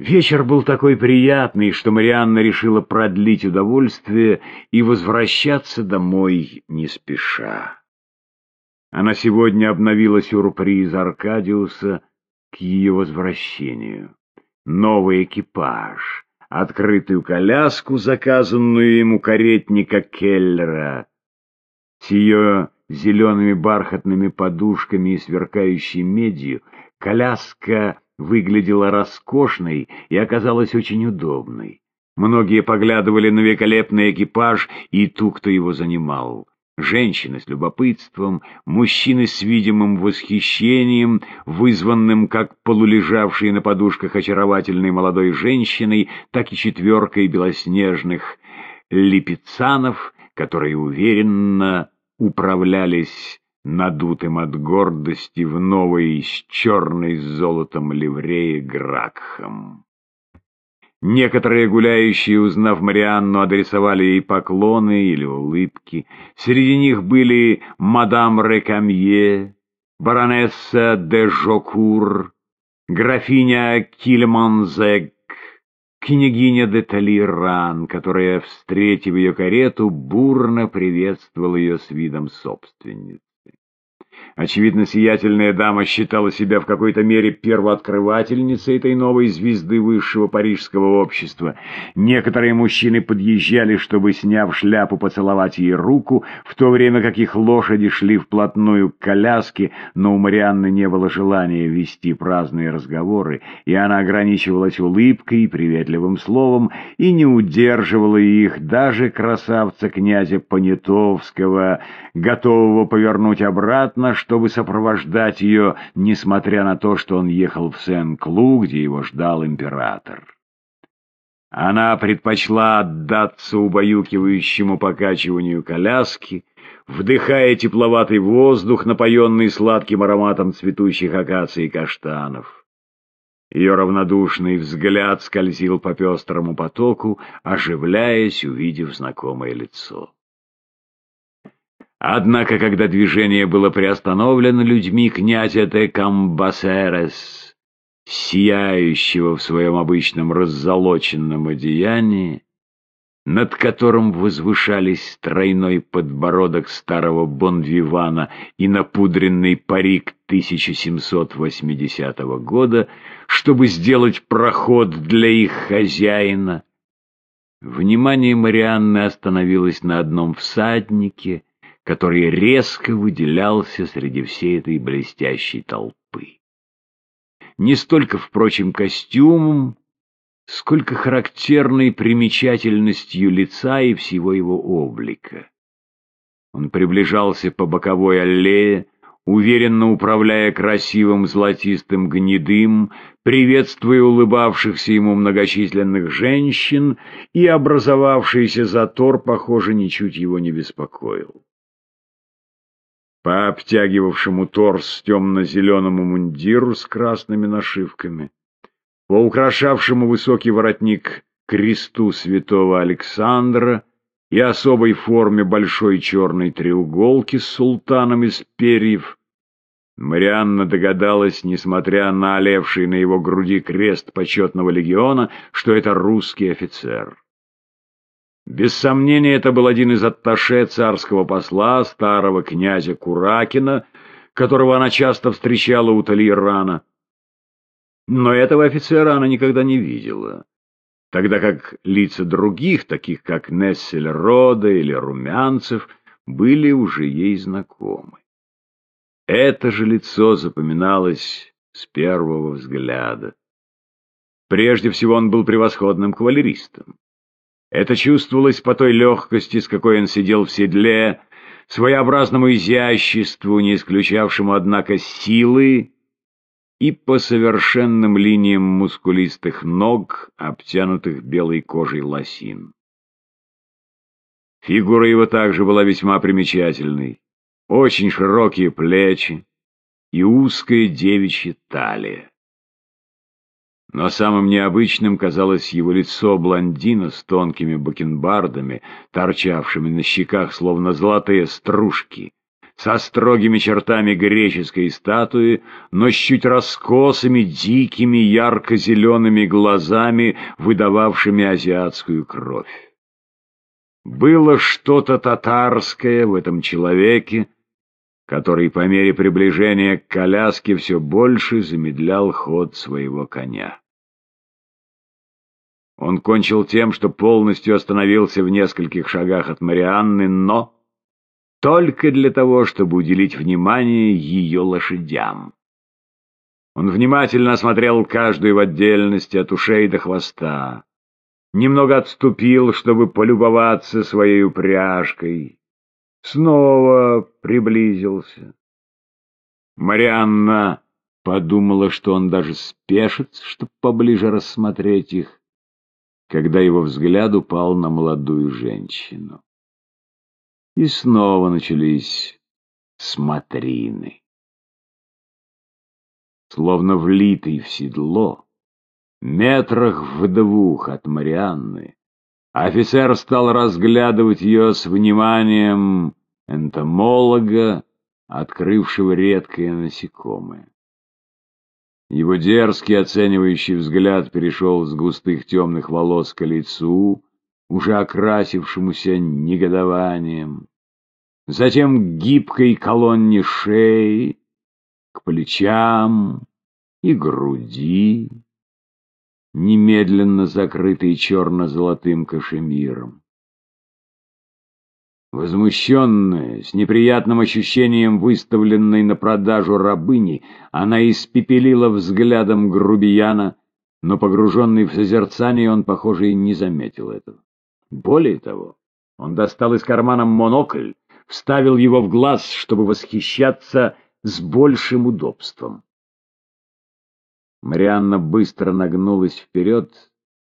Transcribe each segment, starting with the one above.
Вечер был такой приятный, что Марианна решила продлить удовольствие и возвращаться домой не спеша. Она сегодня обновила сюрприз Аркадиуса к ее возвращению. Новый экипаж, открытую коляску, заказанную ему каретника Келлера, с ее зелеными бархатными подушками и сверкающей медью, коляска выглядела роскошной и оказалась очень удобной. Многие поглядывали на великолепный экипаж и ту, кто его занимал. Женщины с любопытством, мужчины с видимым восхищением, вызванным как полулежавшей на подушках очаровательной молодой женщиной, так и четверкой белоснежных липицанов, которые уверенно управлялись надутым от гордости в новой с черной с золотом ливрее Гракхам. Некоторые гуляющие, узнав Марианну, адресовали ей поклоны или улыбки. Среди них были мадам Рекамье, баронесса де Жокур, графиня Кильманзек, княгиня де Талиран, которая, встретив ее карету, бурно приветствовала ее с видом собственницы. Очевидно, сиятельная дама считала себя в какой-то мере первооткрывательницей этой новой звезды высшего парижского общества. Некоторые мужчины подъезжали, чтобы, сняв шляпу, поцеловать ей руку, в то время как их лошади шли вплотную к коляске, но у Марианны не было желания вести праздные разговоры, и она ограничивалась улыбкой и приветливым словом, и не удерживала их даже красавца князя Понятовского, готового повернуть обратно, чтобы сопровождать ее, несмотря на то, что он ехал в Сен-Клу, где его ждал император. Она предпочла отдаться убаюкивающему покачиванию коляски, вдыхая тепловатый воздух, напоенный сладким ароматом цветущих акаций и каштанов. Ее равнодушный взгляд скользил по пестрому потоку, оживляясь, увидев знакомое лицо. Однако, когда движение было приостановлено людьми князя де Камбасерес, сияющего в своем обычном раззолоченном одеянии, над которым возвышались тройной подбородок старого Бонвивана и напудренный парик 1780 года, чтобы сделать проход для их хозяина. Внимание Марианны остановилось на одном всаднике — который резко выделялся среди всей этой блестящей толпы. Не столько, впрочем, костюмом, сколько характерной примечательностью лица и всего его облика. Он приближался по боковой аллее, уверенно управляя красивым золотистым гнедым, приветствуя улыбавшихся ему многочисленных женщин, и образовавшийся затор, похоже, ничуть его не беспокоил. По обтягивавшему торс темно-зеленому мундиру с красными нашивками, по украшавшему высокий воротник кресту святого Александра и особой форме большой черной треуголки с султаном из перьев, Марианна догадалась, несмотря на олевший на его груди крест почетного легиона, что это русский офицер. Без сомнения, это был один из атташе царского посла, старого князя Куракина, которого она часто встречала у Талирана. Но этого офицера она никогда не видела, тогда как лица других, таких как Нессель Рода или Румянцев, были уже ей знакомы. Это же лицо запоминалось с первого взгляда. Прежде всего он был превосходным кавалеристом. Это чувствовалось по той легкости, с какой он сидел в седле, своеобразному изяществу, не исключавшему, однако, силы, и по совершенным линиям мускулистых ног, обтянутых белой кожей лосин. Фигура его также была весьма примечательной. Очень широкие плечи и узкая девичья талия. Но самым необычным казалось его лицо блондина с тонкими бакенбардами, торчавшими на щеках, словно золотые стружки, со строгими чертами греческой статуи, но с чуть раскосыми, дикими, ярко-зелеными глазами, выдававшими азиатскую кровь. Было что-то татарское в этом человеке, который по мере приближения к коляске все больше замедлял ход своего коня. Он кончил тем, что полностью остановился в нескольких шагах от Марианны, но только для того, чтобы уделить внимание ее лошадям. Он внимательно осмотрел каждую в отдельности от ушей до хвоста, немного отступил, чтобы полюбоваться своей упряжкой, снова приблизился. Марианна подумала, что он даже спешится, чтобы поближе рассмотреть их, когда его взгляд упал на молодую женщину. И снова начались смотрины. Словно влитый в седло, метрах в двух от Марианны, офицер стал разглядывать ее с вниманием энтомолога, открывшего редкое насекомое. Его дерзкий оценивающий взгляд перешел с густых темных волос к лицу, уже окрасившемуся негодованием, затем к гибкой колонне шеи, к плечам и груди, немедленно закрытой черно-золотым кашемиром. Возмущенная, с неприятным ощущением выставленной на продажу рабыни, она испепелила взглядом грубияна, но погруженный в созерцание он, похоже, и не заметил этого. Более того, он достал из кармана монокль, вставил его в глаз, чтобы восхищаться с большим удобством. Марианна быстро нагнулась вперед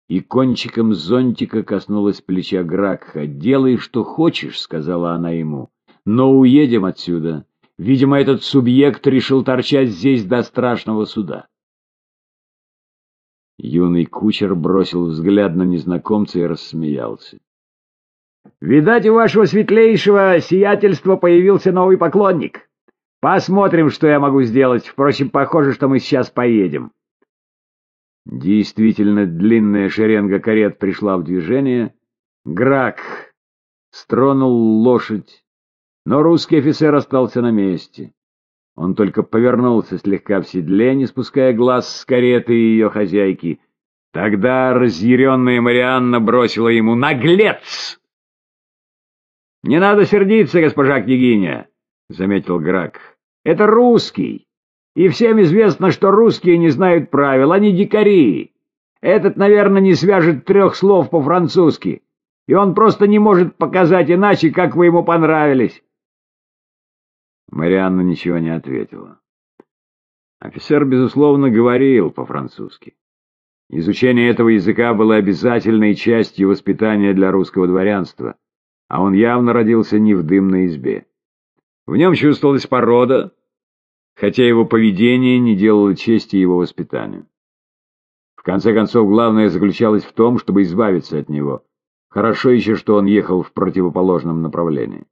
и кончиком зонтика коснулась плеча Гракха. «Делай, что хочешь», — сказала она ему, — «но уедем отсюда. Видимо, этот субъект решил торчать здесь до страшного суда». Юный кучер бросил взгляд на незнакомца и рассмеялся. «Видать, у вашего светлейшего сиятельства появился новый поклонник. Посмотрим, что я могу сделать. Впрочем, похоже, что мы сейчас поедем». Действительно, длинная шеренга карет пришла в движение. Грак стронул лошадь, но русский офицер остался на месте. Он только повернулся слегка в седле, не спуская глаз с кареты и ее хозяйки. Тогда разъяренная Марианна бросила ему «Наглец!» «Не надо сердиться, госпожа княгиня», — заметил Грак. «Это русский, и всем известно, что русские не знают правил, они дикари. Этот, наверное, не свяжет трех слов по-французски, и он просто не может показать иначе, как вы ему понравились». Марианна ничего не ответила. Офицер, безусловно, говорил по-французски. Изучение этого языка было обязательной частью воспитания для русского дворянства, а он явно родился не в дымной избе. В нем чувствовалась порода, хотя его поведение не делало чести его воспитанию. В конце концов, главное заключалось в том, чтобы избавиться от него. Хорошо еще, что он ехал в противоположном направлении.